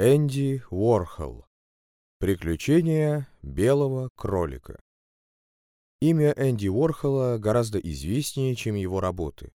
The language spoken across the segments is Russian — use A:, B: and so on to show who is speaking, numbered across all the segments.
A: Энди Уорхол. Приключения белого кролика. Имя Энди Уорхола гораздо известнее, чем его работы.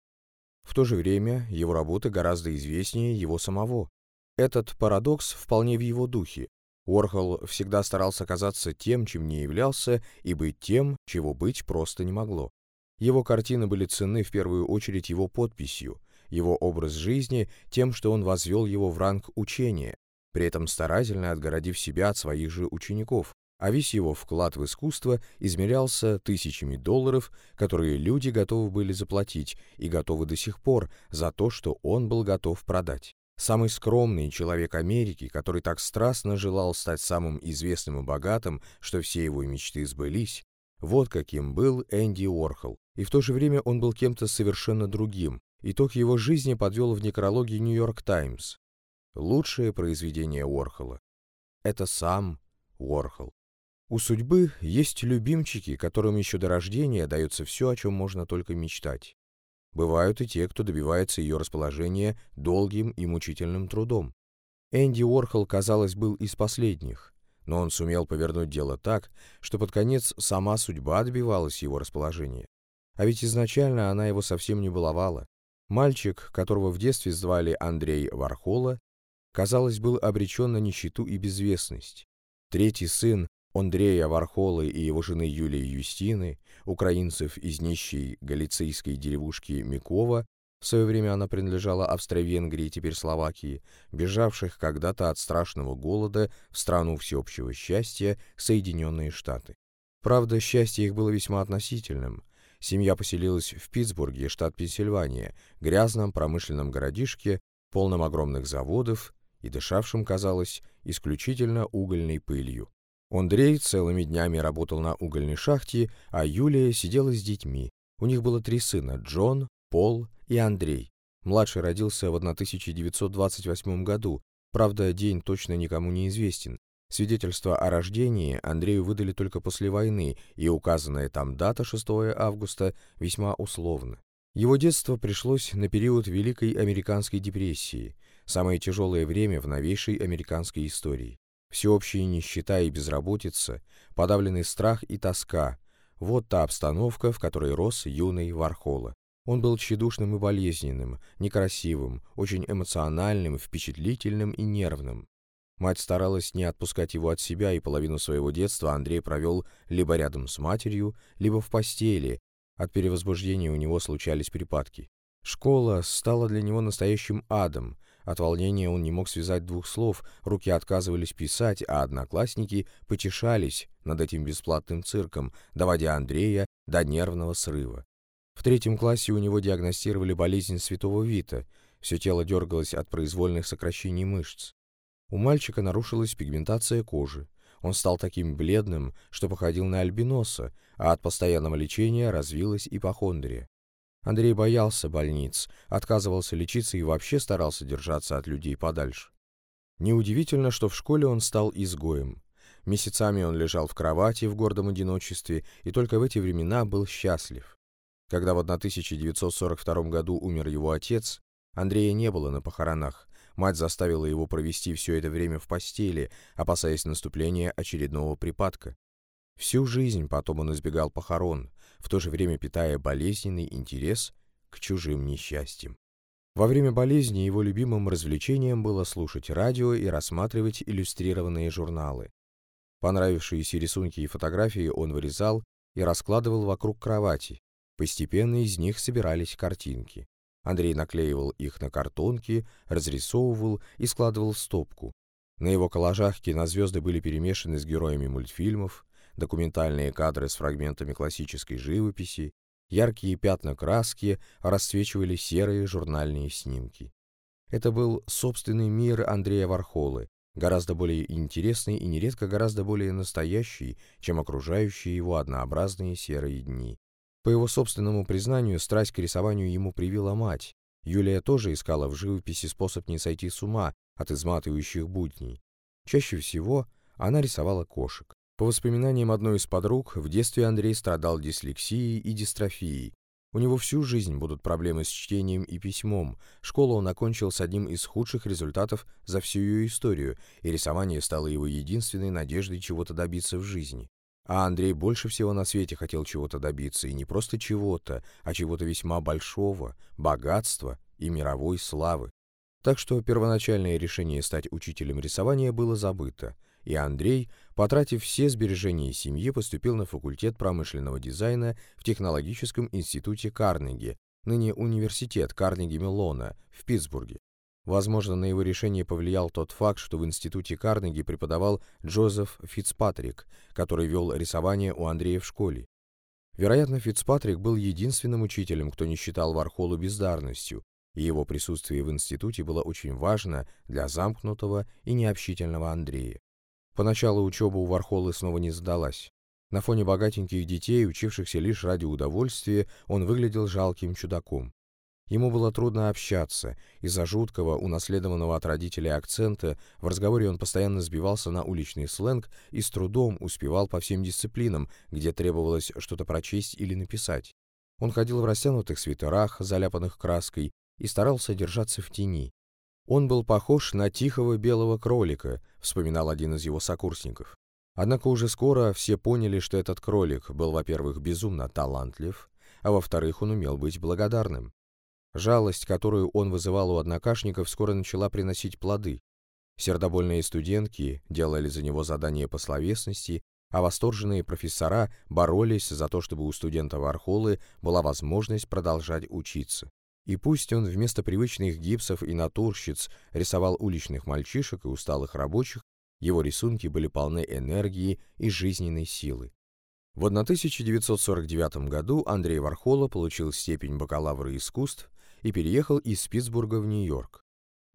A: В то же время его работы гораздо известнее его самого. Этот парадокс вполне в его духе. Уорхол всегда старался казаться тем, чем не являлся, и быть тем, чего быть просто не могло. Его картины были ценны в первую очередь его подписью, его образ жизни тем, что он возвел его в ранг учения, при этом старательно отгородив себя от своих же учеников, а весь его вклад в искусство измерялся тысячами долларов, которые люди готовы были заплатить и готовы до сих пор за то, что он был готов продать. Самый скромный человек Америки, который так страстно желал стать самым известным и богатым, что все его мечты сбылись, вот каким был Энди Уорхол. И в то же время он был кем-то совершенно другим. Итог его жизни подвел в некрологии «Нью-Йорк Таймс». Лучшее произведение Уорхола — это сам Уорхол. У судьбы есть любимчики, которым еще до рождения дается все, о чем можно только мечтать. Бывают и те, кто добивается ее расположения долгим и мучительным трудом. Энди Уорхол, казалось, был из последних, но он сумел повернуть дело так, что под конец сама судьба добивалась его расположения. А ведь изначально она его совсем не баловала. Мальчик, которого в детстве звали Андрей Вархола, казалось, был обречен на нищету и безвестность. Третий сын Андрея Вархолы и его жены Юлии Юстины, украинцев из нищей галицийской деревушки Микова, в свое время она принадлежала Австро-Венгрии, теперь Словакии, бежавших когда-то от страшного голода в страну всеобщего счастья Соединенные Штаты. Правда, счастье их было весьма относительным. Семья поселилась в Питтсбурге, штат Пенсильвания, грязном промышленном городишке, полном огромных заводов и дышавшим, казалось, исключительно угольной пылью. Андрей целыми днями работал на угольной шахте, а Юлия сидела с детьми. У них было три сына – Джон, Пол и Андрей. Младший родился в 1928 году, правда, день точно никому не известен. Свидетельство о рождении Андрею выдали только после войны, и указанная там дата 6 августа весьма условна. Его детство пришлось на период Великой Американской депрессии, самое тяжелое время в новейшей американской истории. Всеобщая нищета и безработица, подавленный страх и тоска – вот та обстановка, в которой рос юный Вархола. Он был тщедушным и болезненным, некрасивым, очень эмоциональным, впечатлительным и нервным. Мать старалась не отпускать его от себя, и половину своего детства Андрей провел либо рядом с матерью, либо в постели. От перевозбуждения у него случались припадки. Школа стала для него настоящим адом. От волнения он не мог связать двух слов, руки отказывались писать, а одноклассники потешались над этим бесплатным цирком, доводя Андрея до нервного срыва. В третьем классе у него диагностировали болезнь святого Вита, все тело дергалось от произвольных сокращений мышц. У мальчика нарушилась пигментация кожи. Он стал таким бледным, что походил на альбиноса, а от постоянного лечения развилась ипохондрия. Андрей боялся больниц, отказывался лечиться и вообще старался держаться от людей подальше. Неудивительно, что в школе он стал изгоем. Месяцами он лежал в кровати в гордом одиночестве и только в эти времена был счастлив. Когда в 1942 году умер его отец, Андрея не было на похоронах, Мать заставила его провести все это время в постели, опасаясь наступления очередного припадка. Всю жизнь потом он избегал похорон, в то же время питая болезненный интерес к чужим несчастьям. Во время болезни его любимым развлечением было слушать радио и рассматривать иллюстрированные журналы. Понравившиеся рисунки и фотографии он вырезал и раскладывал вокруг кровати. Постепенно из них собирались картинки. Андрей наклеивал их на картонки, разрисовывал и складывал в стопку. На его коллажах кинозвезды были перемешаны с героями мультфильмов, документальные кадры с фрагментами классической живописи, яркие пятна краски расцвечивали серые журнальные снимки. Это был собственный мир Андрея Вархолы, гораздо более интересный и нередко гораздо более настоящий, чем окружающие его однообразные серые дни. По его собственному признанию, страсть к рисованию ему привила мать. Юлия тоже искала в живописи способ не сойти с ума от изматывающих будней. Чаще всего она рисовала кошек. По воспоминаниям одной из подруг, в детстве Андрей страдал дислексией и дистрофией. У него всю жизнь будут проблемы с чтением и письмом. Школу он окончил с одним из худших результатов за всю ее историю, и рисование стало его единственной надеждой чего-то добиться в жизни. А Андрей больше всего на свете хотел чего-то добиться, и не просто чего-то, а чего-то весьма большого, богатства и мировой славы. Так что первоначальное решение стать учителем рисования было забыто, и Андрей, потратив все сбережения семьи, поступил на факультет промышленного дизайна в Технологическом институте Карнеги, ныне университет Карнеги-Меллона в Питтсбурге. Возможно, на его решение повлиял тот факт, что в институте Карнеги преподавал Джозеф Фицпатрик, который вел рисование у Андрея в школе. Вероятно, Фицпатрик был единственным учителем, кто не считал Вархолу бездарностью, и его присутствие в институте было очень важно для замкнутого и необщительного Андрея. Поначалу учеба у Вархолы снова не сдалась. На фоне богатеньких детей, учившихся лишь ради удовольствия, он выглядел жалким чудаком. Ему было трудно общаться. Из-за жуткого, унаследованного от родителей акцента, в разговоре он постоянно сбивался на уличный сленг и с трудом успевал по всем дисциплинам, где требовалось что-то прочесть или написать. Он ходил в растянутых свитерах, заляпанных краской, и старался держаться в тени. Он был похож на тихого белого кролика, вспоминал один из его сокурсников. Однако уже скоро все поняли, что этот кролик был, во-первых, безумно талантлив, а во-вторых, он умел быть благодарным. Жалость, которую он вызывал у однокашников, скоро начала приносить плоды. Сердобольные студентки делали за него задания по словесности, а восторженные профессора боролись за то, чтобы у студента Вархолы была возможность продолжать учиться. И пусть он вместо привычных гипсов и натурщиц рисовал уличных мальчишек и усталых рабочих, его рисунки были полны энергии и жизненной силы. В 1949 году Андрей Вархола получил степень бакалавра искусств и переехал из Питтсбурга в Нью-Йорк.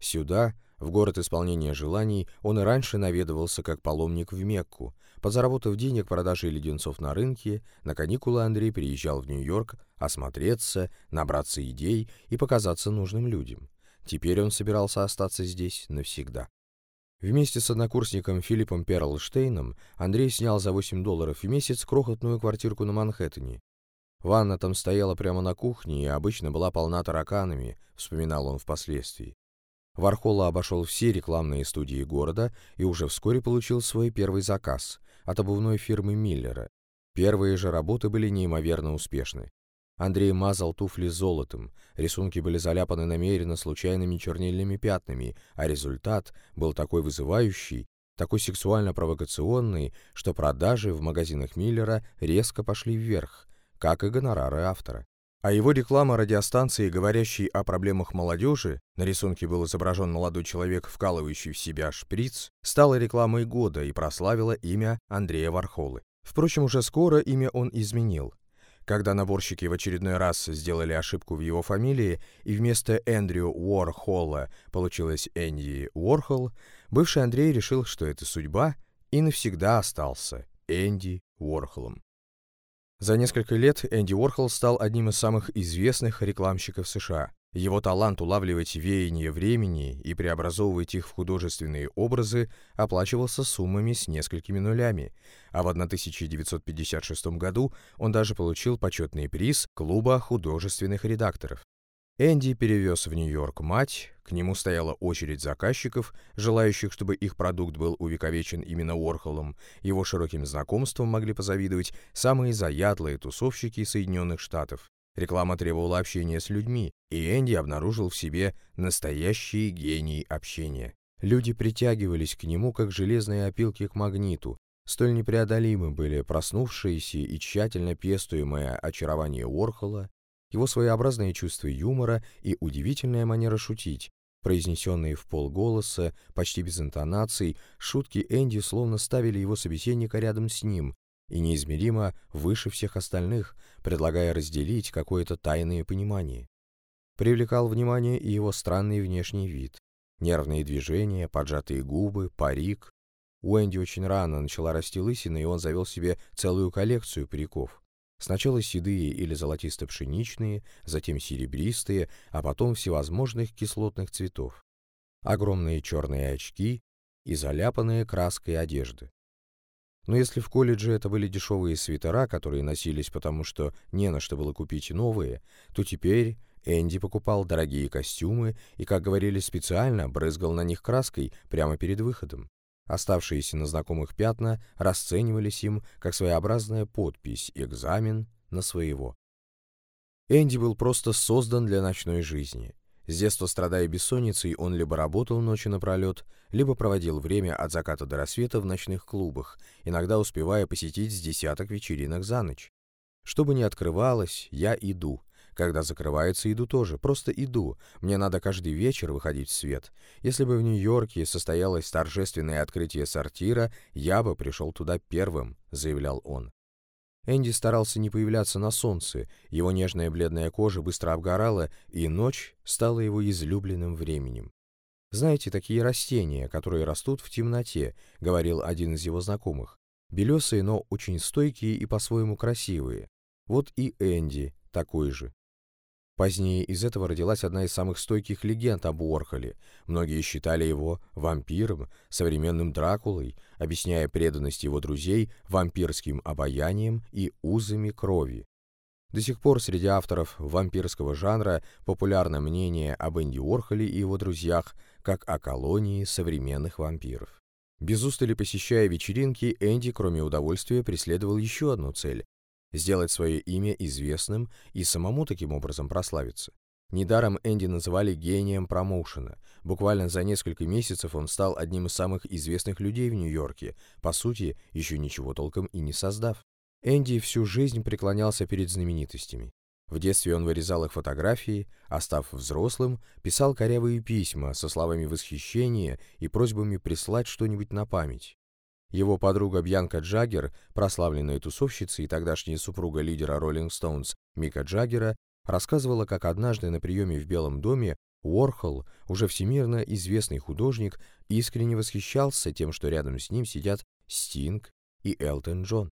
A: Сюда, в город исполнения желаний, он и раньше наведывался как паломник в Мекку. Подзаработав денег продажей леденцов на рынке, на каникулы Андрей переезжал в Нью-Йорк осмотреться, набраться идей и показаться нужным людям. Теперь он собирался остаться здесь навсегда. Вместе с однокурсником Филиппом Перлштейном Андрей снял за 8 долларов в месяц крохотную квартирку на Манхэттене, Ванна там стояла прямо на кухне и обычно была полна тараканами, вспоминал он впоследствии. Вархола обошел все рекламные студии города и уже вскоре получил свой первый заказ от обувной фирмы Миллера. Первые же работы были неимоверно успешны. Андрей мазал туфли золотом, рисунки были заляпаны намеренно случайными чернильными пятнами, а результат был такой вызывающий, такой сексуально-провокационный, что продажи в магазинах Миллера резко пошли вверх, как и гонорары автора. А его реклама радиостанции, говорящей о проблемах молодежи, на рисунке был изображен молодой человек, вкалывающий в себя шприц, стала рекламой года и прославила имя Андрея Вархолы. Впрочем, уже скоро имя он изменил. Когда наборщики в очередной раз сделали ошибку в его фамилии, и вместо Эндрю Уорхолла получилось Энди Уорхол, бывший Андрей решил, что это судьба, и навсегда остался Энди Уорхолом. За несколько лет Энди Уорхол стал одним из самых известных рекламщиков США. Его талант улавливать веяния времени и преобразовывать их в художественные образы оплачивался суммами с несколькими нулями, а в 1956 году он даже получил почетный приз Клуба художественных редакторов. Энди перевез в Нью-Йорк мать, к нему стояла очередь заказчиков, желающих, чтобы их продукт был увековечен именно Уорхолом. Его широким знакомством могли позавидовать самые заядлые тусовщики Соединенных Штатов. Реклама требовала общения с людьми, и Энди обнаружил в себе настоящий гений общения. Люди притягивались к нему, как железные опилки к магниту. Столь непреодолимы были проснувшиеся и тщательно пестуемое очарование Уорхола его своеобразное чувство юмора и удивительная манера шутить, произнесенные в полголоса, почти без интонаций, шутки Энди словно ставили его собеседника рядом с ним и неизмеримо выше всех остальных, предлагая разделить какое-то тайное понимание. Привлекал внимание и его странный внешний вид. Нервные движения, поджатые губы, парик. У Энди очень рано начала расти лысина, и он завел себе целую коллекцию париков. Сначала седые или золотисто-пшеничные, затем серебристые, а потом всевозможных кислотных цветов. Огромные черные очки и заляпанные краской одежды. Но если в колледже это были дешевые свитера, которые носились потому, что не на что было купить новые, то теперь Энди покупал дорогие костюмы и, как говорили специально, брызгал на них краской прямо перед выходом. Оставшиеся на знакомых пятна расценивались им как своеобразная подпись «экзамен на своего». Энди был просто создан для ночной жизни. С детства страдая бессонницей, он либо работал ночью напролет, либо проводил время от заката до рассвета в ночных клубах, иногда успевая посетить с десяток вечеринок за ночь. Что бы ни открывалось, я иду. Когда закрывается, иду тоже, просто иду. Мне надо каждый вечер выходить в свет. Если бы в Нью-Йорке состоялось торжественное открытие сортира, я бы пришел туда первым, заявлял он. Энди старался не появляться на солнце, его нежная бледная кожа быстро обгорала, и ночь стала его излюбленным временем. «Знаете, такие растения, которые растут в темноте», — говорил один из его знакомых. «Белесые, но очень стойкие и по-своему красивые. Вот и Энди такой же. Позднее из этого родилась одна из самых стойких легенд об Уорхоле. Многие считали его вампиром, современным Дракулой, объясняя преданность его друзей вампирским обаянием и узами крови. До сих пор среди авторов вампирского жанра популярно мнение об Энди Уорхоле и его друзьях как о колонии современных вампиров. Без устали посещая вечеринки, Энди, кроме удовольствия, преследовал еще одну цель сделать свое имя известным и самому таким образом прославиться. Недаром Энди называли гением промоушена. Буквально за несколько месяцев он стал одним из самых известных людей в Нью-Йорке, по сути, еще ничего толком и не создав. Энди всю жизнь преклонялся перед знаменитостями. В детстве он вырезал их фотографии, а став взрослым, писал корявые письма со словами восхищения и просьбами прислать что-нибудь на память. Его подруга Бьянка Джаггер, прославленная тусовщица и тогдашняя супруга лидера Роллинг Стоунс Мика Джаггера, рассказывала, как однажды на приеме в Белом доме Уорхол, уже всемирно известный художник, искренне восхищался тем, что рядом с ним сидят Стинг и Элтон Джон.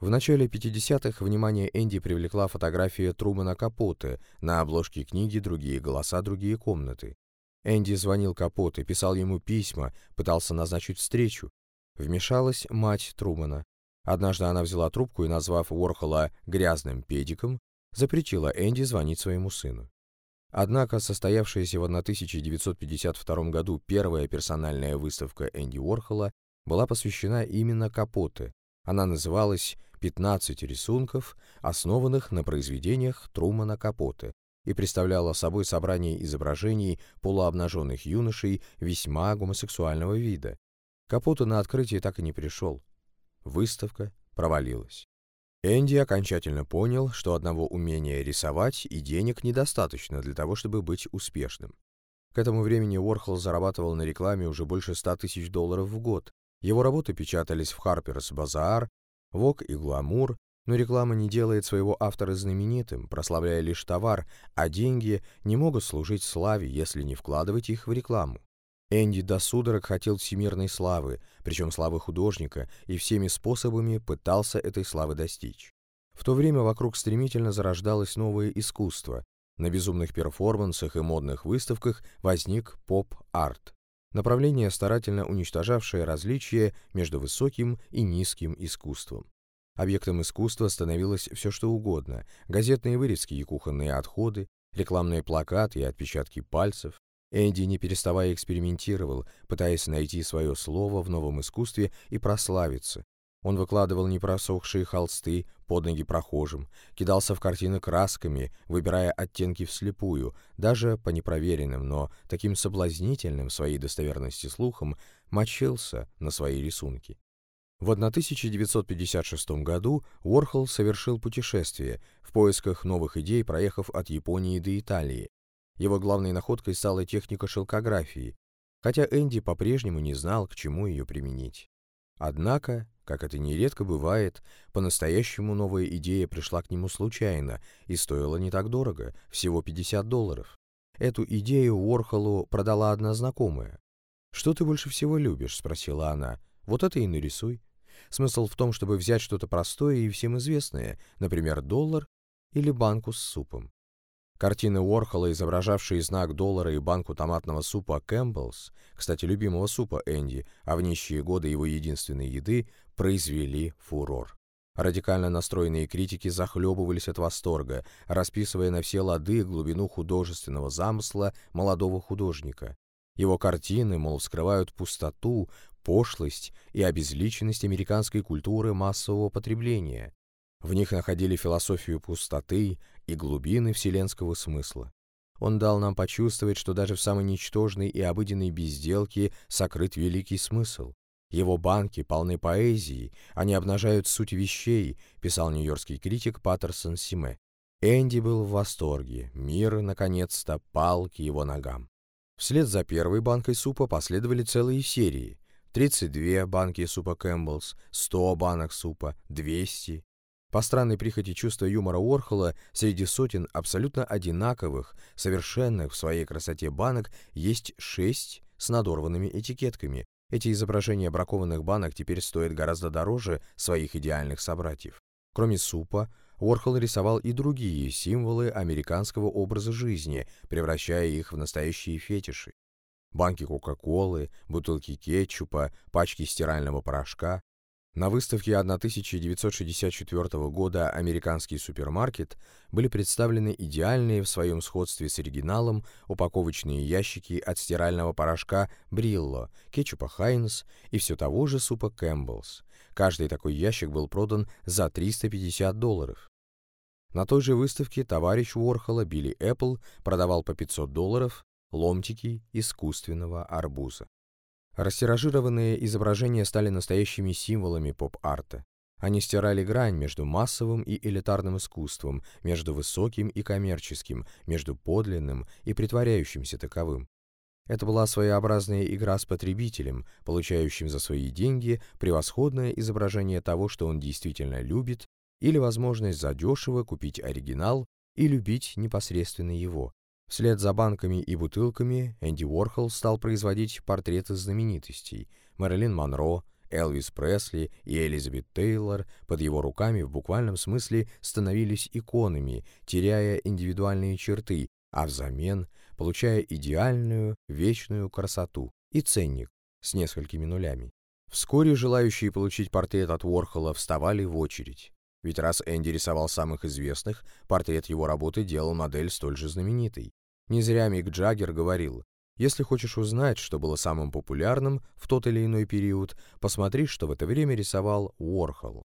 A: В начале 50-х внимание Энди привлекла фотография Трумана Капоте на обложке книги «Другие голоса, другие комнаты». Энди звонил Капоте, писал ему письма, пытался назначить встречу, Вмешалась мать Трумана. Однажды она взяла трубку и, назвав Уорхола «грязным педиком», запретила Энди звонить своему сыну. Однако состоявшаяся в 1952 году первая персональная выставка Энди Уорхола была посвящена именно Капоте. Она называлась «15 рисунков, основанных на произведениях Трумана Капоте» и представляла собой собрание изображений полуобнаженных юношей весьма гомосексуального вида, Капуто на открытие так и не пришел. Выставка провалилась. Энди окончательно понял, что одного умения рисовать и денег недостаточно для того, чтобы быть успешным. К этому времени Уорхол зарабатывал на рекламе уже больше 100 тысяч долларов в год. Его работы печатались в Harper's Bazaar, Vogue и Glamour, но реклама не делает своего автора знаменитым, прославляя лишь товар, а деньги не могут служить славе, если не вкладывать их в рекламу. Энди до судорог хотел всемирной славы, причем славы художника, и всеми способами пытался этой славы достичь. В то время вокруг стремительно зарождалось новое искусство. На безумных перформансах и модных выставках возник поп-арт. Направление, старательно уничтожавшее различия между высоким и низким искусством. Объектом искусства становилось все что угодно – газетные вырезки и кухонные отходы, рекламные плакаты и отпечатки пальцев, Энди, не переставая, экспериментировал, пытаясь найти свое слово в новом искусстве и прославиться. Он выкладывал непросохшие холсты под ноги прохожим, кидался в картины красками, выбирая оттенки вслепую, даже по непроверенным, но таким соблазнительным своей достоверности слухам, мочился на свои рисунки. В 1956 году Уорхол совершил путешествие, в поисках новых идей проехав от Японии до Италии, его главной находкой стала техника шелкографии, хотя Энди по-прежнему не знал, к чему ее применить. Однако, как это нередко бывает, по-настоящему новая идея пришла к нему случайно и стоила не так дорого, всего 50 долларов. Эту идею Уорхолу продала одна знакомая. «Что ты больше всего любишь?» — спросила она. «Вот это и нарисуй». Смысл в том, чтобы взять что-то простое и всем известное, например, доллар или банку с супом. Картины Уорхола, изображавшие знак доллара и банку томатного супа Campbell's, кстати, любимого супа Энди, а в нищие годы его единственной еды, произвели фурор. Радикально настроенные критики захлебывались от восторга, расписывая на все лады глубину художественного замысла молодого художника. Его картины, мол, вскрывают пустоту, пошлость и обезличенность американской культуры массового потребления. В них находили философию пустоты и глубины вселенского смысла. Он дал нам почувствовать, что даже в самой ничтожной и обыденной безделке сокрыт великий смысл. Его банки полны поэзии, они обнажают суть вещей, писал нью-йоркский критик Паттерсон Симе. Энди был в восторге, мир, наконец-то, пал к его ногам. Вслед за первой банкой супа последовали целые серии. 32 банки супа Campbell's, 100 банок супа, 200. По странной прихоти чувства юмора Уорхола, среди сотен абсолютно одинаковых, совершенных в своей красоте банок, есть шесть с надорванными этикетками, эти изображения бракованных банок теперь стоят гораздо дороже своих идеальных собратьев. Кроме супа, Уорхол рисовал и другие символы американского образа жизни, превращая их в настоящие фетиши. Банки Кока-Колы, бутылки кетчупа, пачки стирального порошка, на выставке 1964 года «Американский супермаркет» были представлены идеальные в своем сходстве с оригиналом упаковочные ящики от стирального порошка «Брилло», кетчупа «Хайнс» и все того же супа «Кэмпбеллс». Каждый такой ящик был продан за 350 долларов. На той же выставке товарищ Уорхола Билли Эппл продавал по 500 долларов ломтики искусственного арбуза. Растиражированные изображения стали настоящими символами поп-арта. Они стирали грань между массовым и элитарным искусством, между высоким и коммерческим, между подлинным и притворяющимся таковым. Это была своеобразная игра с потребителем, получающим за свои деньги превосходное изображение того, что он действительно любит, или возможность задешево купить оригинал и любить непосредственно его. Вслед за банками и бутылками Энди Уорхол стал производить портреты знаменитостей Мэрилин Монро, Элвис Пресли и Элизабет Тейлор под его руками в буквальном смысле становились иконами, теряя индивидуальные черты, а взамен получая идеальную, вечную красоту и ценник с несколькими нулями. Вскоре желающие получить портрет от Уорхола вставали в очередь. Ведь раз Энди рисовал самых известных, портрет его работы делал модель столь же знаменитой. Не зря Мик Джаггер говорил, если хочешь узнать, что было самым популярным в тот или иной период, посмотри, что в это время рисовал Уорхол.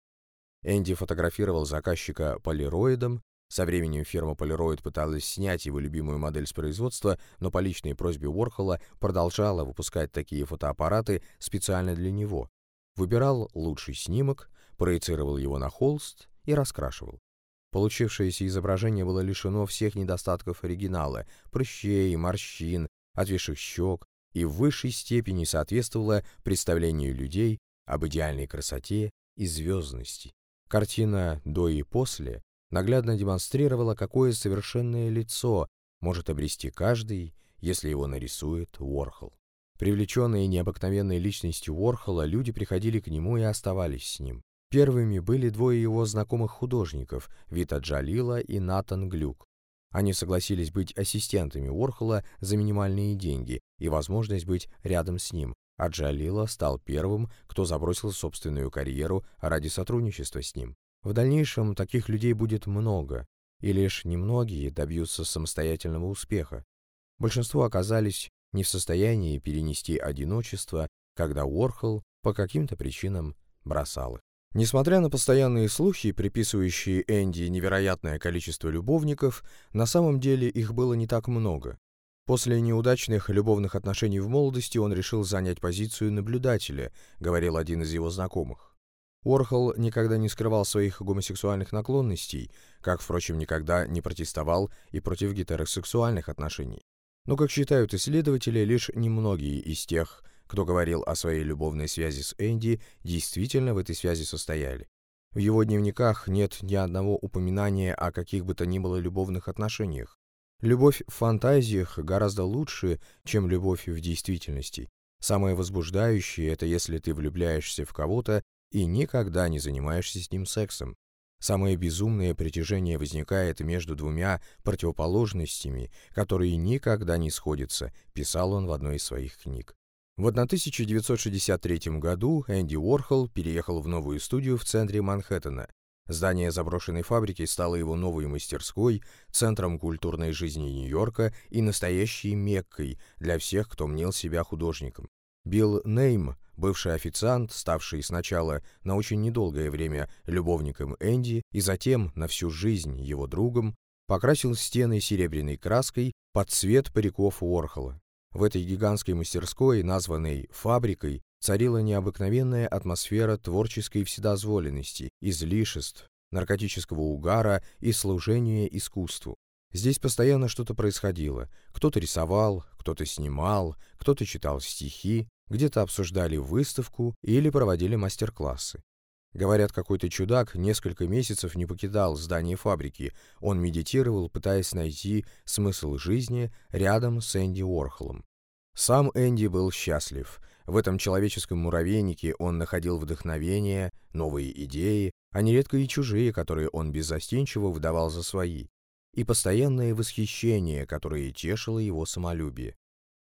A: Энди фотографировал заказчика полироидом, со временем фирма Polaroid пыталась снять его любимую модель с производства, но по личной просьбе Уорхола продолжала выпускать такие фотоаппараты специально для него. Выбирал лучший снимок, проецировал его на холст и раскрашивал. Получившееся изображение было лишено всех недостатков оригинала, прыщей, морщин, отвисших щек и в высшей степени соответствовало представлению людей об идеальной красоте и звездности. Картина «До и после» наглядно демонстрировала, какое совершенное лицо может обрести каждый, если его нарисует Уорхол. Привлеченные необыкновенной личностью Уорхола, люди приходили к нему и оставались с ним. Первыми были двое его знакомых художников, Вита Джалила и Натан Глюк. Они согласились быть ассистентами Уорхола за минимальные деньги и возможность быть рядом с ним, а Джалила стал первым, кто забросил собственную карьеру ради сотрудничества с ним. В дальнейшем таких людей будет много, и лишь немногие добьются самостоятельного успеха. Большинство оказались не в состоянии перенести одиночество, когда Уорхол по каким-то причинам бросал их. Несмотря на постоянные слухи, приписывающие Энди невероятное количество любовников, на самом деле их было не так много. После неудачных любовных отношений в молодости он решил занять позицию наблюдателя, говорил один из его знакомых. Уорхол никогда не скрывал своих гомосексуальных наклонностей, как, впрочем, никогда не протестовал и против гетеросексуальных отношений. Но, как считают исследователи, лишь немногие из тех, кто говорил о своей любовной связи с Энди, действительно в этой связи состояли. В его дневниках нет ни одного упоминания о каких бы то ни было любовных отношениях. Любовь в фантазиях гораздо лучше, чем любовь в действительности. Самое возбуждающее – это если ты влюбляешься в кого-то и никогда не занимаешься с ним сексом. Самое безумное притяжение возникает между двумя противоположностями, которые никогда не сходятся, писал он в одной из своих книг. В 1963 году Энди Уорхол переехал в новую студию в центре Манхэттена. Здание заброшенной фабрики стало его новой мастерской, центром культурной жизни Нью-Йорка и настоящей Меккой для всех, кто мнил себя художником. Билл Нейм, бывший официант, ставший сначала на очень недолгое время любовником Энди и затем на всю жизнь его другом, покрасил стены серебряной краской под цвет париков Уорхола. В этой гигантской мастерской, названной «фабрикой», царила необыкновенная атмосфера творческой вседозволенности, излишеств, наркотического угара и служения искусству. Здесь постоянно что-то происходило. Кто-то рисовал, кто-то снимал, кто-то читал стихи, где-то обсуждали выставку или проводили мастер-классы. Говорят, какой-то чудак несколько месяцев не покидал здание фабрики. Он медитировал, пытаясь найти смысл жизни рядом с Энди Уорхолом. Сам Энди был счастлив. В этом человеческом муравейнике он находил вдохновение, новые идеи, а нередко и чужие, которые он беззастенчиво выдавал за свои, и постоянное восхищение, которое тешило его самолюбие.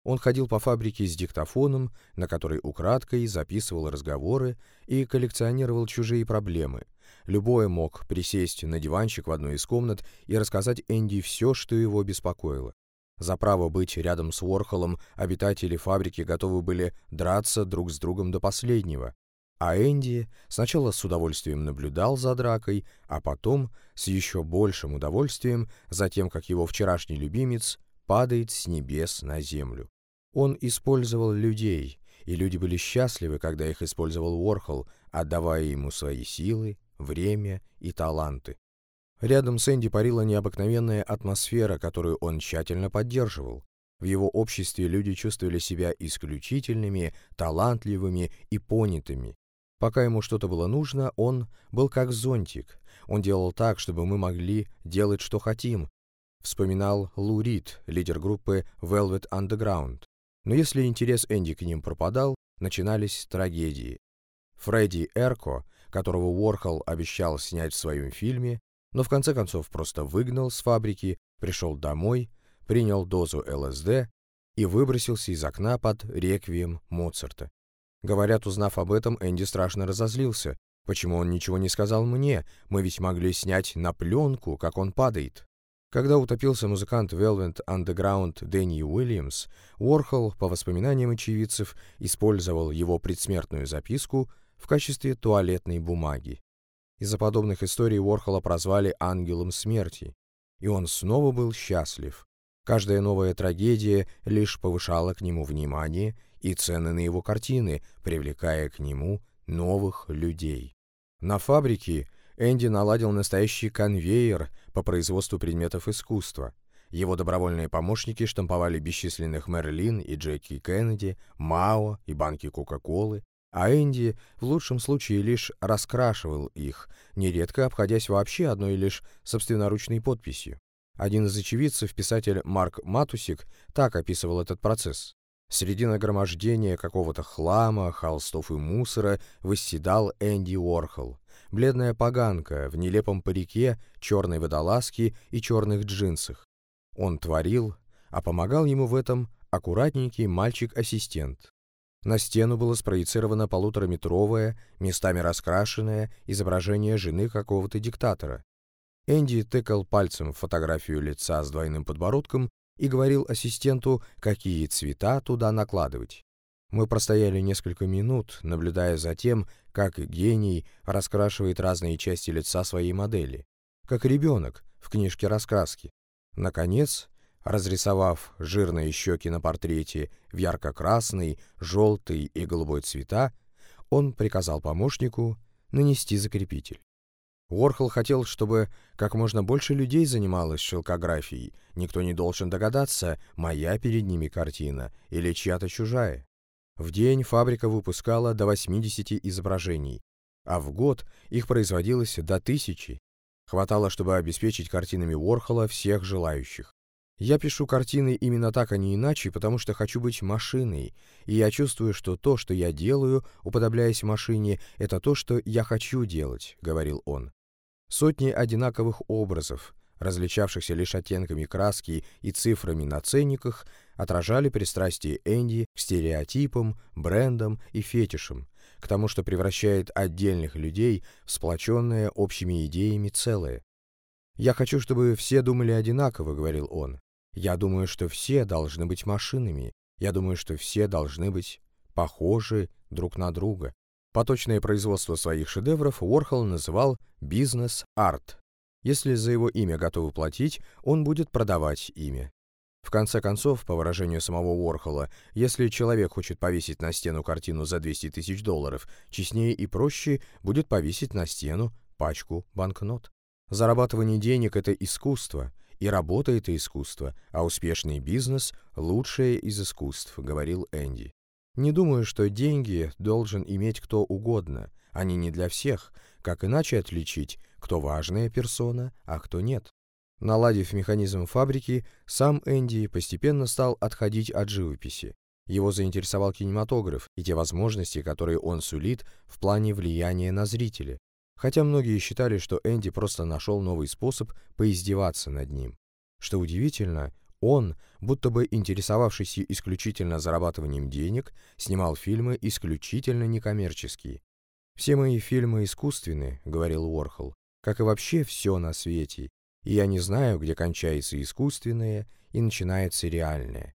A: Он ходил по фабрике с диктофоном, на который украдкой записывал разговоры и коллекционировал чужие проблемы. Любой мог присесть на диванчик в одной из комнат и рассказать Энди все, что его беспокоило. За право быть рядом с Уорхолом обитатели фабрики готовы были драться друг с другом до последнего. А Энди сначала с удовольствием наблюдал за дракой, а потом с еще большим удовольствием за тем, как его вчерашний любимец падает с небес на землю. Он использовал людей, и люди были счастливы, когда их использовал Уорхол, отдавая ему свои силы, время и таланты. Рядом с Энди парила необыкновенная атмосфера, которую он тщательно поддерживал. В его обществе люди чувствовали себя исключительными, талантливыми и понятыми. Пока ему что-то было нужно, он был как зонтик. Он делал так, чтобы мы могли делать, что хотим. Вспоминал Лу Рид, лидер группы Velvet Underground. Но если интерес Энди к ним пропадал, начинались трагедии. Фредди Эрко, которого Уорхол обещал снять в своем фильме, но в конце концов просто выгнал с фабрики, пришел домой, принял дозу ЛСД и выбросился из окна под реквием Моцарта. Говорят, узнав об этом, Энди страшно разозлился. Почему он ничего не сказал мне? Мы ведь могли снять на пленку, как он падает. Когда утопился музыкант Velvet Underground Дэнни Уильямс, Уорхол, по воспоминаниям очевидцев, использовал его предсмертную записку в качестве туалетной бумаги. Из-за подобных историй Уорхола прозвали «ангелом смерти», и он снова был счастлив. Каждая новая трагедия лишь повышала к нему внимание и цены на его картины, привлекая к нему новых людей. На фабрике Энди наладил настоящий конвейер по производству предметов искусства. Его добровольные помощники штамповали бесчисленных Мерлин и Джеки Кеннеди, Мао и банки Кока-Колы, а Энди в лучшем случае лишь раскрашивал их, нередко обходясь вообще одной лишь собственноручной подписью. Один из очевидцев, писатель Марк Матусик, так описывал этот процесс. Среди нагромождения какого-то хлама, холстов и мусора восседал Энди Уорхол, бледная поганка в нелепом парике, черной водолазке и черных джинсах. Он творил, а помогал ему в этом аккуратненький мальчик-ассистент. На стену было спроецировано полутораметровое, местами раскрашенное изображение жены какого-то диктатора. Энди тыкал пальцем в фотографию лица с двойным подбородком и говорил ассистенту, какие цвета туда накладывать. Мы простояли несколько минут, наблюдая за тем, как гений раскрашивает разные части лица своей модели, как ребенок в книжке раскраски. Наконец, разрисовав жирные щеки на портрете в ярко-красный, желтый и голубой цвета, он приказал помощнику нанести закрепитель. Уорхол хотел, чтобы как можно больше людей занималось шелкографией. Никто не должен догадаться, моя перед ними картина или чья-то чужая. В день фабрика выпускала до 80 изображений, а в год их производилось до тысячи. Хватало, чтобы обеспечить картинами Уорхола всех желающих. Я пишу картины именно так, а не иначе, потому что хочу быть машиной, и я чувствую, что то, что я делаю, уподобляясь машине, это то, что я хочу делать, — говорил он. Сотни одинаковых образов, различавшихся лишь оттенками краски и цифрами на ценниках, отражали пристрастие Энди к стереотипам, брендам и фетишам, к тому, что превращает отдельных людей в сплоченное общими идеями целое. «Я хочу, чтобы все думали одинаково», — говорил он. «Я думаю, что все должны быть машинами. Я думаю, что все должны быть похожи друг на друга». Поточное производство своих шедевров Уорхол называл «бизнес-арт». Если за его имя готовы платить, он будет продавать имя. В конце концов, по выражению самого Уорхола, если человек хочет повесить на стену картину за 200 тысяч долларов, честнее и проще будет повесить на стену пачку банкнот. Зарабатывание денег – это искусство, и работа – это искусство, а успешный бизнес – лучшее из искусств, говорил Энди. Не думаю, что деньги должен иметь кто угодно, они не для всех, как иначе отличить, кто важная персона, а кто нет. Наладив механизм фабрики, сам Энди постепенно стал отходить от живописи. Его заинтересовал кинематограф и те возможности, которые он сулит в плане влияния на зрителя. Хотя многие считали, что Энди просто нашел новый способ поиздеваться над ним. Что удивительно, он, будто бы интересовавшийся исключительно зарабатыванием денег, снимал фильмы исключительно некоммерческие. «Все мои фильмы искусственны», — говорил Уорхол, — «как и вообще все на свете, и я не знаю, где кончается искусственное и начинается реальное.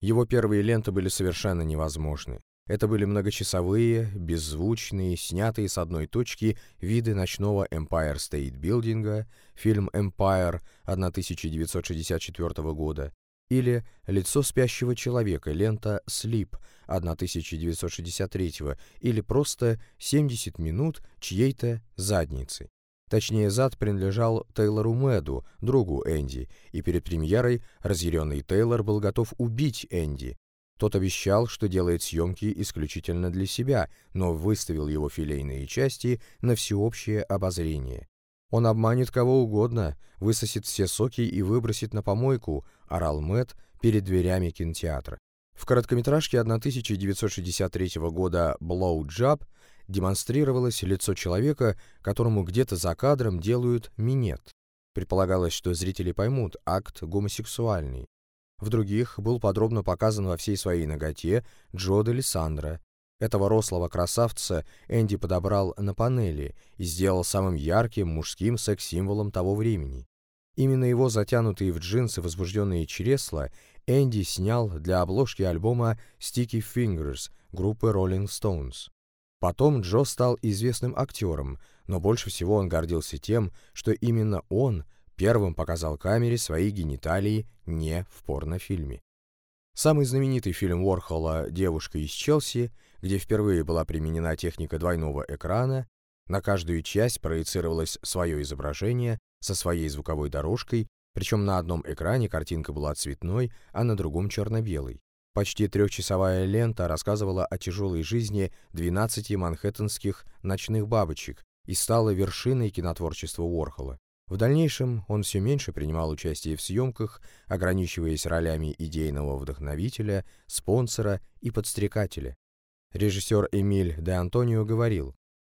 A: Его первые ленты были совершенно невозможны. Это были многочасовые, беззвучные, снятые с одной точки виды ночного Empire State Building, фильм «Empire» 1964 года, или «Лицо спящего человека», лента «Sleep» 1963 или просто «70 минут чьей-то задницы». Точнее, зад принадлежал Тейлору Мэду, другу Энди, и перед премьерой разъяренный Тейлор был готов убить Энди. Тот обещал, что делает съемки исключительно для себя, но выставил его филейные части на всеобщее обозрение. «Он обманет кого угодно, высосет все соки и выбросит на помойку», — орал Мэтт перед дверями кинотеатра. В короткометражке 1963 года «Blow Job» демонстрировалось лицо человека, которому где-то за кадром делают минет. Предполагалось, что зрители поймут акт гомосексуальный. В других был подробно показан во всей своей ноготе Джо де. Этого рослого красавца Энди подобрал на панели и сделал самым ярким мужским секс-символом того времени. Именно его затянутые в джинсы возбужденные чресла Энди снял для обложки альбома Sticky Fingers группы Rolling Stones. Потом Джо стал известным актером, но больше всего он гордился тем, что именно он первым показал камере свои гениталии не в порнофильме. Самый знаменитый фильм Уорхола «Девушка из Челси», где впервые была применена техника двойного экрана, на каждую часть проецировалось свое изображение со своей звуковой дорожкой, причем на одном экране картинка была цветной, а на другом черно-белой. Почти трехчасовая лента рассказывала о тяжелой жизни 12 манхэттенских ночных бабочек и стала вершиной кинотворчества Уорхола. В дальнейшем он все меньше принимал участие в съемках, ограничиваясь ролями идейного вдохновителя, спонсора и подстрекателя. Режиссер Эмиль де Антонио говорил,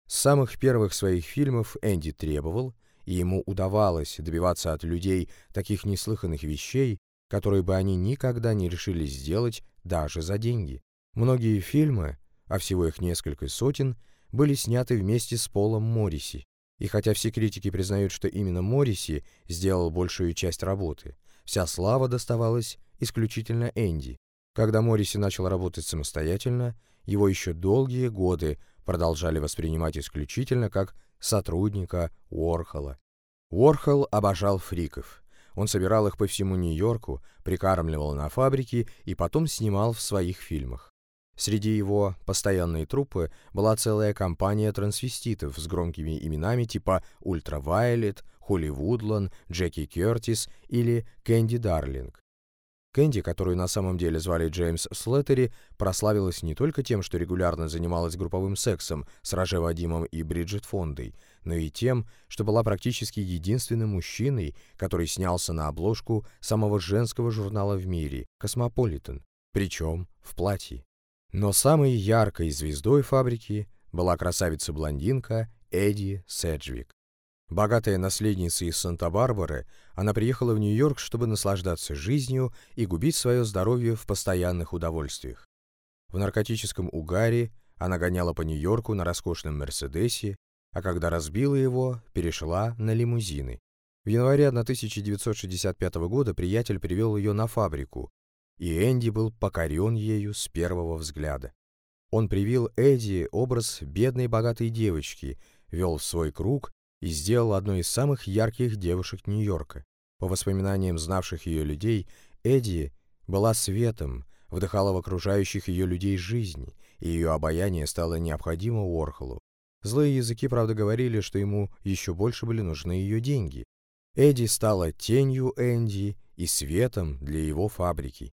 A: «С самых первых своих фильмов Энди требовал, и ему удавалось добиваться от людей таких неслыханных вещей, которые бы они никогда не решились сделать даже за деньги. Многие фильмы, а всего их несколько сотен, были сняты вместе с Полом Морриси. И хотя все критики признают, что именно Морриси сделал большую часть работы, вся слава доставалась исключительно Энди. Когда Морриси начал работать самостоятельно, его еще долгие годы продолжали воспринимать исключительно как сотрудника Уорхола. Уорхол обожал фриков. Он собирал их по всему Нью-Йорку, прикармливал на фабрике и потом снимал в своих фильмах. Среди его постоянной труппы была целая компания трансвеститов с громкими именами типа «Ультравайлет», «Холли Вудлан», «Джеки Кертис» или «Кэнди Дарлинг». Кэнди, которую на самом деле звали Джеймс Слеттери, прославилась не только тем, что регулярно занималась групповым сексом с Роже Вадимом и Бриджит Фондой, но и тем, что была практически единственным мужчиной, который снялся на обложку самого женского журнала в мире «Космополитен», причем в платье. Но самой яркой звездой фабрики была красавица-блондинка Эдди Седжвик. Богатая наследница из Санта-Барбары, она приехала в Нью-Йорк, чтобы наслаждаться жизнью и губить свое здоровье в постоянных удовольствиях. В наркотическом угаре она гоняла по Нью-Йорку на роскошном «Мерседесе», а когда разбила его, перешла на лимузины. В январе 1965 года приятель привел ее на фабрику, и Энди был покорен ею с первого взгляда. Он привил Эдди образ бедной богатой девочки, вел в свой круг и сделал одной из самых ярких девушек Нью-Йорка. По воспоминаниям знавших ее людей, Эдди была светом, вдыхала в окружающих ее людей жизнь, и ее обаяние стало необходимо Уорхолу. Злые языки, правда, говорили, что ему еще больше были нужны ее деньги. Эдди стала тенью Энди и светом для его фабрики.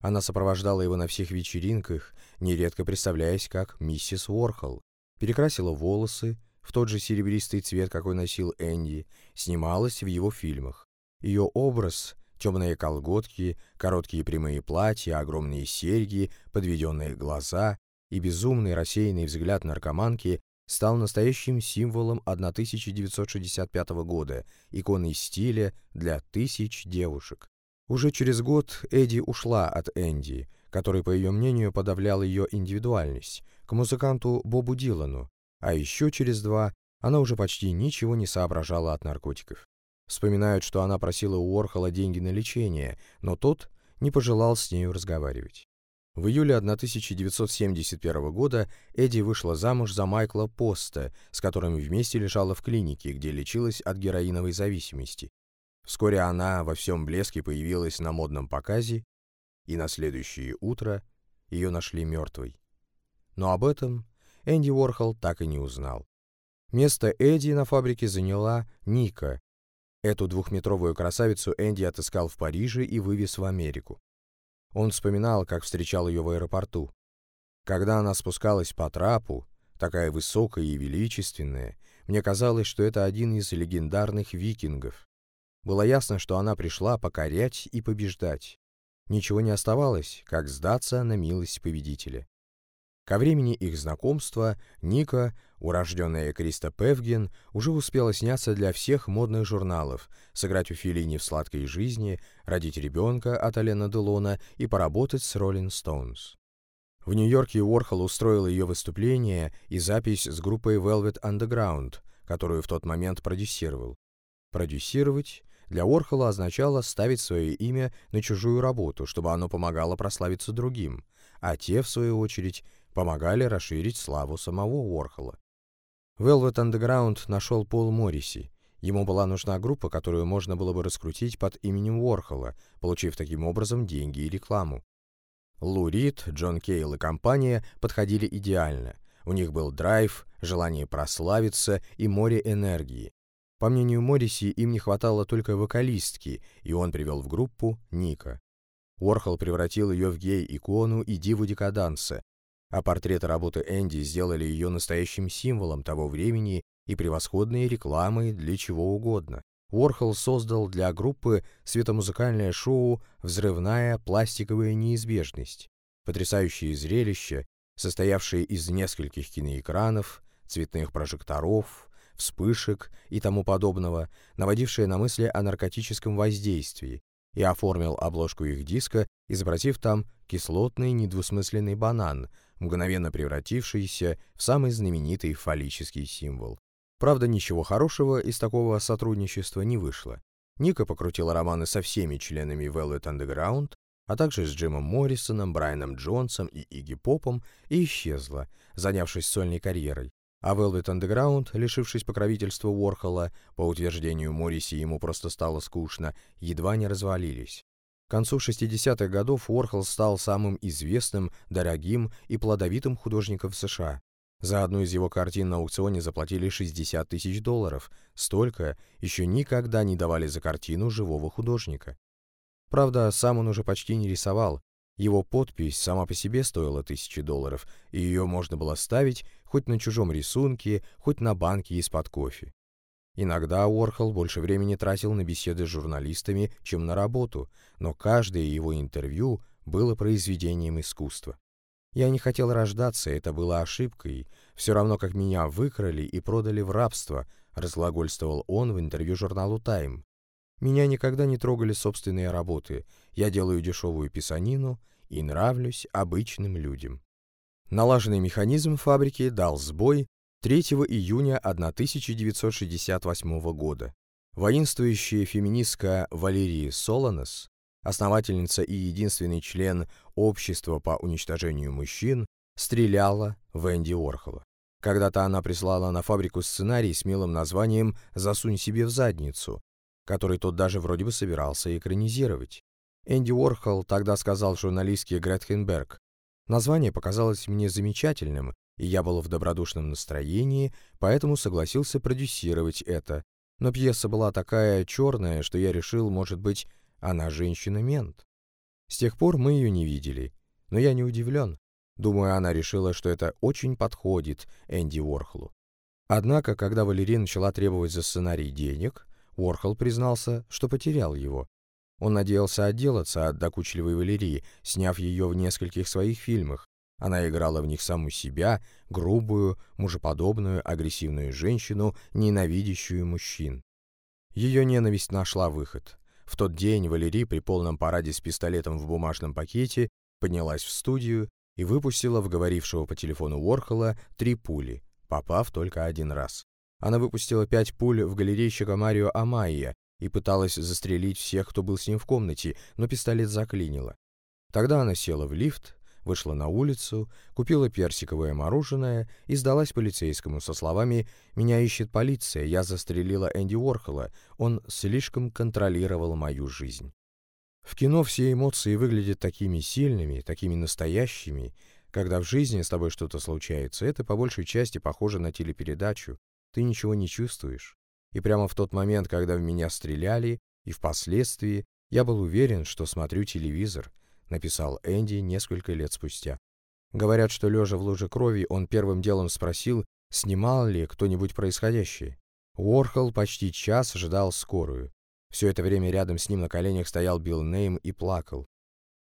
A: Она сопровождала его на всех вечеринках, нередко представляясь как миссис Уорхол, перекрасила волосы в тот же серебристый цвет, какой носил Энди, снималась в его фильмах. Ее образ темные колготки, короткие прямые платья, огромные серьги, подведенные глаза и безумный рассеянный взгляд наркоманки стал настоящим символом 1965 года, иконой стиля для тысяч девушек. Уже через год Эдди ушла от Энди, который, по ее мнению, подавлял ее индивидуальность, к музыканту Бобу Дилану, а еще через два она уже почти ничего не соображала от наркотиков. Вспоминают, что она просила у Уорхола деньги на лечение, но тот не пожелал с нею разговаривать. В июле 1971 года Эдди вышла замуж за Майкла Поста, с которым вместе лежала в клинике, где лечилась от героиновой зависимости. Вскоре она во всем блеске появилась на модном показе, и на следующее утро ее нашли мертвой. Но об этом Энди Уорхол так и не узнал. Место Эдди на фабрике заняла Ника, Эту двухметровую красавицу Энди отыскал в Париже и вывез в Америку. Он вспоминал, как встречал ее в аэропорту. Когда она спускалась по трапу, такая высокая и величественная, мне казалось, что это один из легендарных викингов. Было ясно, что она пришла покорять и побеждать. Ничего не оставалось, как сдаться на милость победителя. Ко времени их знакомства Ника Урожденная Криста Певген уже успела сняться для всех модных журналов, сыграть у Филини в «Сладкой жизни», родить ребенка от Алена Делона и поработать с Роллинг Стоунс. В Нью-Йорке Уорхол устроил ее выступление и запись с группой Velvet Underground, которую в тот момент продюсировал. Продюсировать для Уорхола означало ставить свое имя на чужую работу, чтобы оно помогало прославиться другим, а те, в свою очередь, помогали расширить славу самого Уорхола. Velvet Underground нашел Пол Морриси. Ему была нужна группа, которую можно было бы раскрутить под именем Уорхола, получив таким образом деньги и рекламу. Лу Рид, Джон Кейл и компания подходили идеально. У них был драйв, желание прославиться и море энергии. По мнению Морриси, им не хватало только вокалистки, и он привел в группу Ника. Уорхол превратил ее в гей-икону и диву декаданса, а портреты работы Энди сделали ее настоящим символом того времени и превосходной рекламой для чего угодно. Уорхол создал для группы светомузыкальное шоу «Взрывная пластиковая неизбежность», потрясающее зрелище, состоявшее из нескольких киноэкранов, цветных прожекторов, вспышек и тому подобного, наводившее на мысли о наркотическом воздействии, и оформил обложку их диска, изобразив там кислотный недвусмысленный банан, мгновенно превратившийся в самый знаменитый фаллический символ. Правда, ничего хорошего из такого сотрудничества не вышло. Ника покрутила романы со всеми членами Velvet Underground, а также с Джимом Моррисоном, Брайаном Джонсом и Игги Попом, и исчезла, занявшись сольной карьерой. А Velvet Underground, лишившись покровительства Уорхола, по утверждению Морриси ему просто стало скучно, едва не развалились. К концу 60-х годов Уорхол стал самым известным, дорогим и плодовитым художником США. За одну из его картин на аукционе заплатили 60 тысяч долларов. Столько еще никогда не давали за картину живого художника. Правда, сам он уже почти не рисовал, его подпись сама по себе стоила тысячи долларов, и ее можно было ставить хоть на чужом рисунке, хоть на банке из-под кофе. Иногда Уорхол больше времени тратил на беседы с журналистами, чем на работу, но каждое его интервью было произведением искусства. Я не хотел рождаться, это было ошибкой, все равно как меня выкрали и продали в рабство, разглагольствовал он в интервью журналу «Тайм». Меня никогда не трогали собственные работы, я делаю дешевую писанину и нравлюсь обычным людям. Налаженный механизм фабрики дал сбой 3 июня 1968 года. Воинствующая феминистка Валерия Солонес, основательница и единственный член Общества по уничтожению мужчин, стреляла в Энди Уорхола. Когда-то она прислала на фабрику сценарий с милым названием «Засунь себе в задницу», который тот даже вроде бы собирался экранизировать. Энди Уорхол тогда сказал журналистке Гретхенберг, «Название показалось мне замечательным, и я был в добродушном настроении, поэтому согласился продюсировать это. Но пьеса была такая черная, что я решил, может быть, она женщина-мент. С тех пор мы ее не видели, но я не удивлен. Думаю, она решила, что это очень подходит Энди Уорхолу. Однако, когда Валерия начала требовать за сценарий денег, Уорхол признался, что потерял его. Он надеялся отделаться от докучливой Валерии, сняв ее в нескольких своих фильмах, она играла в них саму себя, грубую, мужеподобную, агрессивную женщину, ненавидящую мужчин. Ее ненависть нашла выход. В тот день Валерий при полном параде с пистолетом в бумажном пакете поднялась в студию и выпустила в говорившего по телефону Уорхола три пули, попав только один раз. Она выпустила пять пуль в галерейщика Марио Амайя и пыталась застрелить всех, кто был с ним в комнате, но пистолет заклинило. Тогда она села в лифт, вышла на улицу, купила персиковое мороженое и сдалась полицейскому со словами «Меня ищет полиция, я застрелила Энди Уорхола, он слишком контролировал мою жизнь». В кино все эмоции выглядят такими сильными, такими настоящими. Когда в жизни с тобой что-то случается, это по большей части похоже на телепередачу. Ты ничего не чувствуешь. И прямо в тот момент, когда в меня стреляли, и впоследствии, я был уверен, что смотрю телевизор, написал Энди несколько лет спустя. Говорят, что лежа в луже крови, он первым делом спросил, снимал ли кто-нибудь происходящее. Уорхол почти час ждал скорую. Все это время рядом с ним на коленях стоял Билл Нейм и плакал.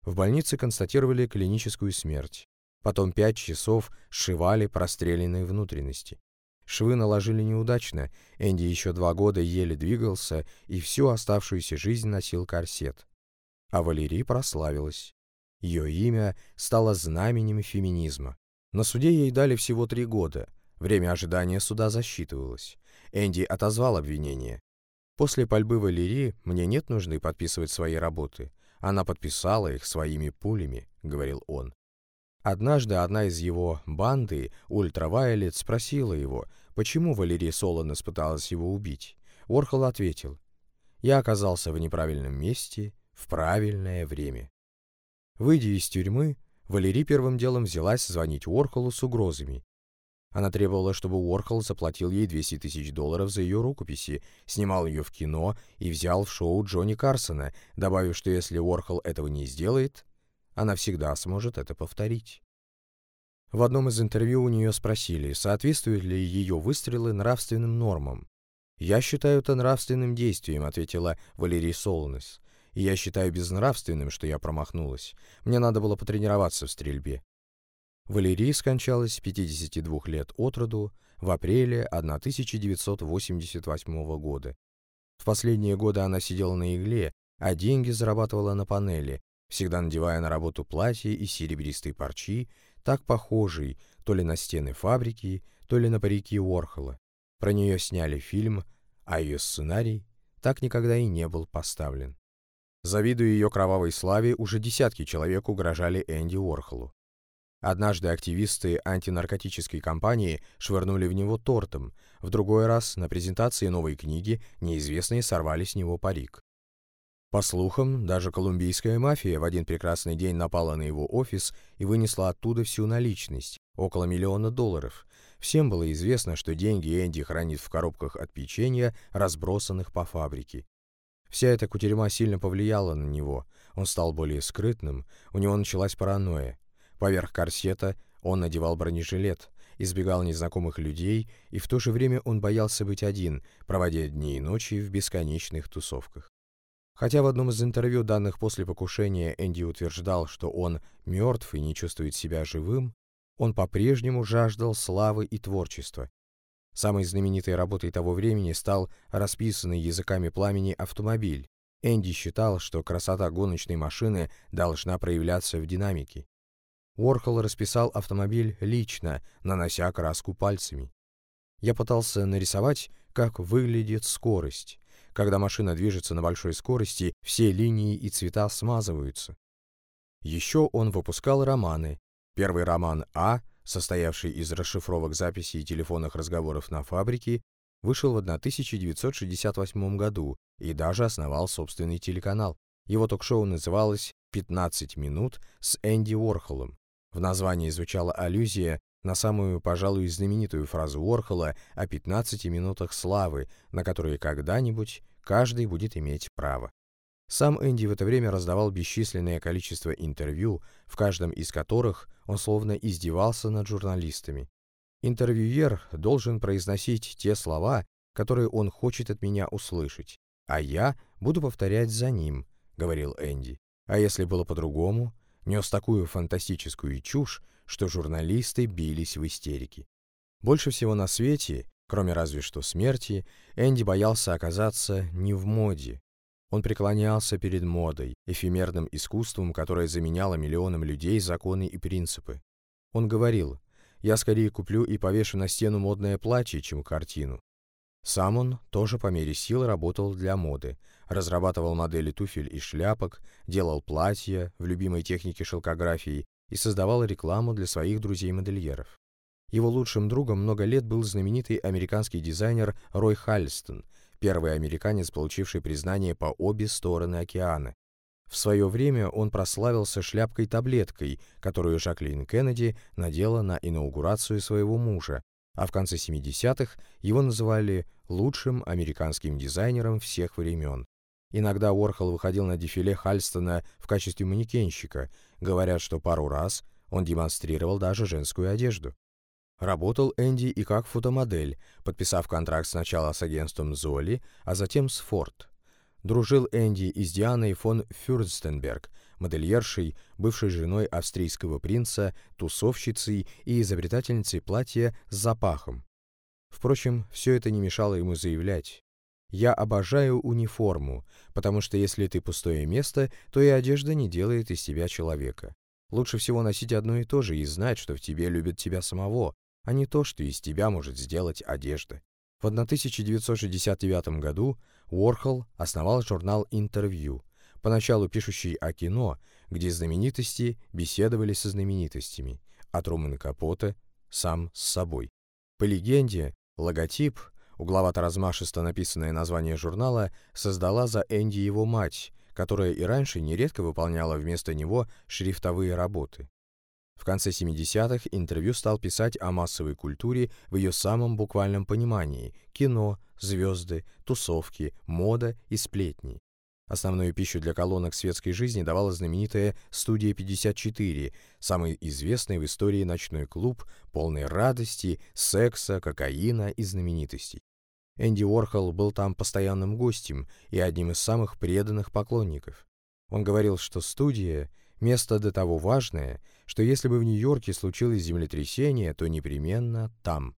A: В больнице констатировали клиническую смерть. Потом пять часов сшивали простреленные внутренности. Швы наложили неудачно, Энди еще два года еле двигался и всю оставшуюся жизнь носил корсет а Валерий прославилась. Ее имя стало знаменем феминизма. На суде ей дали всего три года. Время ожидания суда засчитывалось. Энди отозвал обвинение. После пальбы Валерии мне нет нужды подписывать свои работы. Она подписала их своими пулями, говорил он. Однажды одна из его банды, Ультравайолет, спросила его, почему Валерия Солонес пыталась его убить. Орхол ответил, «Я оказался в неправильном месте в правильное время. Выйдя из тюрьмы, Валерий первым делом взялась звонить Уорхолу с угрозами. Она требовала, чтобы Уорхол заплатил ей 200 тысяч долларов за ее рукописи, снимал ее в кино и взял в шоу Джонни Карсона, добавив, что если Уорхол этого не сделает, она всегда сможет это повторить. В одном из интервью у нее спросили, соответствуют ли ее выстрелы нравственным нормам. «Я считаю это нравственным действием», — ответила Валерий Солнес и я считаю безнравственным, что я промахнулась. Мне надо было потренироваться в стрельбе. Валерия скончалась 52 лет от роду в апреле 1988 года. В последние годы она сидела на игле, а деньги зарабатывала на панели, всегда надевая на работу платье из серебристой парчи, так похожий то ли на стены фабрики, то ли на парики Уорхола. Про нее сняли фильм, а ее сценарий так никогда и не был поставлен. Завидуя ее кровавой славе, уже десятки человек угрожали Энди Уорхолу. Однажды активисты антинаркотической кампании швырнули в него тортом, в другой раз на презентации новой книги неизвестные сорвали с него парик. По слухам, даже колумбийская мафия в один прекрасный день напала на его офис и вынесла оттуда всю наличность, около миллиона долларов. Всем было известно, что деньги Энди хранит в коробках от печенья, разбросанных по фабрике. Вся эта кутерьма сильно повлияла на него. Он стал более скрытным, у него началась паранойя. Поверх корсета он надевал бронежилет, избегал незнакомых людей, и в то же время он боялся быть один, проводя дни и ночи в бесконечных тусовках. Хотя в одном из интервью, данных после покушения, Энди утверждал, что он мертв и не чувствует себя живым, он по-прежнему жаждал славы и творчества. Самой знаменитой работой того времени стал расписанный языками пламени автомобиль. Энди считал, что красота гоночной машины должна проявляться в динамике. Уорхол расписал автомобиль лично, нанося краску пальцами. Я пытался нарисовать, как выглядит скорость. Когда машина движется на большой скорости, все линии и цвета смазываются. Еще он выпускал романы. Первый роман «А», состоявший из расшифровок записей и телефонных разговоров на фабрике, вышел в 1968 году и даже основал собственный телеканал. Его ток-шоу называлось «15 минут с Энди Уорхолом». В названии звучала аллюзия на самую, пожалуй, знаменитую фразу Уорхола о 15 минутах славы, на которые когда-нибудь каждый будет иметь право. Сам Энди в это время раздавал бесчисленное количество интервью, в каждом из которых он словно издевался над журналистами. Интервьюер должен произносить те слова, которые он хочет от меня услышать, а я буду повторять за ним, говорил Энди. А если было по-другому, нес такую фантастическую чушь, что журналисты бились в истерике. Больше всего на свете, кроме разве что смерти, Энди боялся оказаться не в моде. Он преклонялся перед модой, эфемерным искусством, которое заменяло миллионам людей законы и принципы. Он говорил, «Я скорее куплю и повешу на стену модное платье, чем картину». Сам он тоже по мере сил работал для моды, разрабатывал модели туфель и шляпок, делал платья в любимой технике шелкографии и создавал рекламу для своих друзей-модельеров. Его лучшим другом много лет был знаменитый американский дизайнер Рой Хальстон, первый американец, получивший признание по обе стороны океана. В свое время он прославился шляпкой-таблеткой, которую Жаклин Кеннеди надела на инаугурацию своего мужа, а в конце 70-х его называли лучшим американским дизайнером всех времен. Иногда Уорхол выходил на дефиле Хальстона в качестве манекенщика. Говорят, что пару раз он демонстрировал даже женскую одежду. Работал Энди и как фотомодель, подписав контракт сначала с агентством Золи, а затем с Форд. Дружил Энди и с Дианой фон Фюрстенберг, модельершей, бывшей женой австрийского принца, тусовщицей и изобретательницей платья с запахом. Впрочем, все это не мешало ему заявлять. Я обожаю униформу, потому что если ты пустое место, то и одежда не делает из тебя человека. Лучше всего носить одно и то же и знать, что в тебе любят тебя самого, а не то, что из тебя может сделать одежда. В 1969 году Уорхол основал журнал «Интервью», поначалу пишущий о кино, где знаменитости беседовали со знаменитостями, а Трумэн Капоте сам с собой. По легенде, логотип — Угловато-размашисто написанное название журнала создала за Энди его мать, которая и раньше нередко выполняла вместо него шрифтовые работы. В конце 70-х интервью стал писать о массовой культуре в ее самом буквальном понимании – кино, звезды, тусовки, мода и сплетни. Основную пищу для колонок светской жизни давала знаменитая «Студия 54», самый известный в истории ночной клуб, полный радости, секса, кокаина и знаменитостей. Энди Уорхол был там постоянным гостем и одним из самых преданных поклонников. Он говорил, что студия — место до того важное, что если бы в Нью-Йорке случилось землетрясение, то непременно там.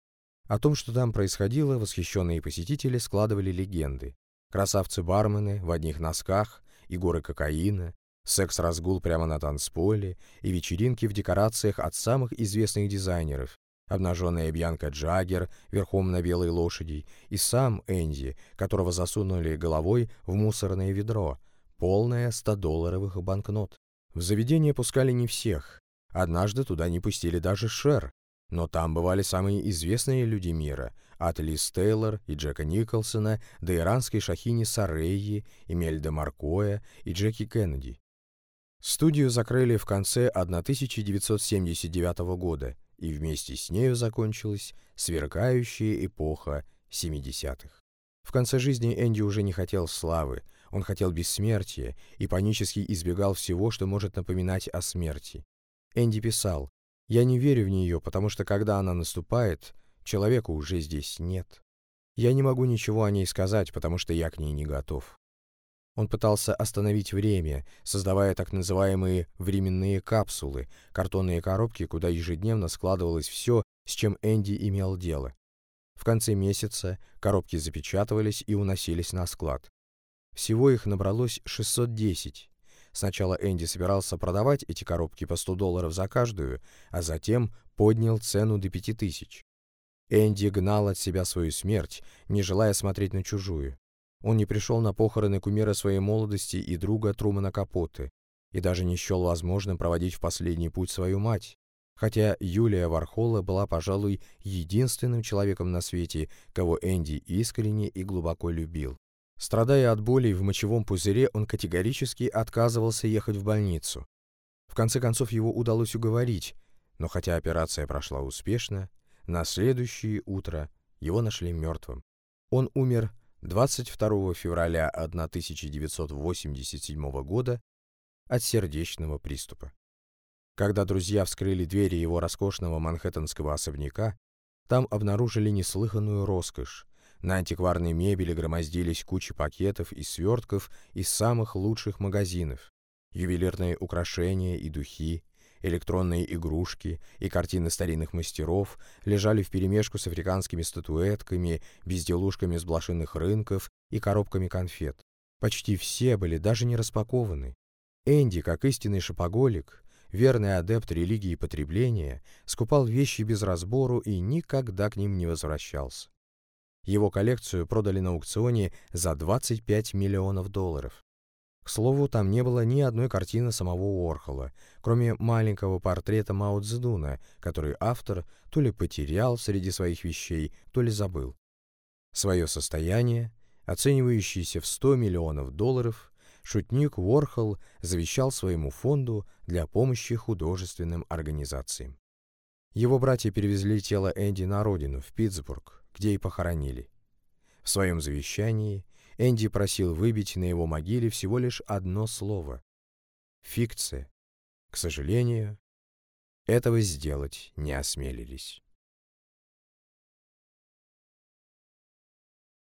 A: О том, что там происходило, восхищенные посетители складывали легенды. Красавцы-бармены в одних носках и горы кокаина, секс-разгул прямо на танцполе и вечеринки в декорациях от самых известных дизайнеров, обнаженная Бьянка Джаггер верхом на белой лошади и сам Энди, которого засунули головой в мусорное ведро, полное 100-долларовых банкнот. В заведение пускали не всех. Однажды туда не пустили даже Шер, но там бывали самые известные люди мира, от Лиз Тейлор и Джека Николсона до иранской шахини Сарейи, Эмельда Маркоя и Джеки Кеннеди. Студию закрыли в конце 1979 года, и вместе с нею закончилась сверкающая эпоха 70-х. В конце жизни Энди уже не хотел славы, он хотел бессмертия и панически избегал всего, что может напоминать о смерти. Энди писал, «Я не верю в нее, потому что когда она наступает, человека уже здесь нет. Я не могу ничего о ней сказать, потому что я к ней не готов». Он пытался остановить время, создавая так называемые «временные капсулы», картонные коробки, куда ежедневно складывалось все, с чем Энди имел дело. В конце месяца коробки запечатывались и уносились на склад. Всего их набралось 610. Сначала Энди собирался продавать эти коробки по 100 долларов за каждую, а затем поднял цену до 5000. Энди гнал от себя свою смерть, не желая смотреть на чужую. Он не пришел на похороны кумира своей молодости и друга Трумана Капоты, и даже не счел возможным проводить в последний путь свою мать, хотя Юлия Вархола была, пожалуй, единственным человеком на свете, кого Энди искренне и глубоко любил. Страдая от болей в мочевом пузыре, он категорически отказывался ехать в больницу. В конце концов его удалось уговорить, но хотя операция прошла успешно, на следующее утро его нашли мертвым. Он умер 22 февраля 1987 года от сердечного приступа. Когда друзья вскрыли двери его роскошного манхэттенского особняка, там обнаружили неслыханную роскошь. На антикварной мебели громоздились кучи пакетов и свертков из самых лучших магазинов, ювелирные украшения и духи, электронные игрушки и картины старинных мастеров лежали вперемешку с африканскими статуэтками, безделушками с блошиных рынков и коробками конфет. Почти все были даже не распакованы. Энди, как истинный шопоголик, верный адепт религии потребления, скупал вещи без разбору и никогда к ним не возвращался. Его коллекцию продали на аукционе за 25 миллионов долларов. К слову, там не было ни одной картины самого Уорхола, кроме маленького портрета Мао Цзэдуна, который автор то ли потерял среди своих вещей, то ли забыл. Свое состояние, оценивающееся в 100 миллионов долларов, шутник Уорхол завещал своему фонду для помощи художественным организациям. Его братья перевезли тело Энди на родину, в Питтсбург, где и похоронили. В своем завещании Энди просил выбить на его могиле всего лишь одно слово — фикция. К сожалению, этого сделать не осмелились.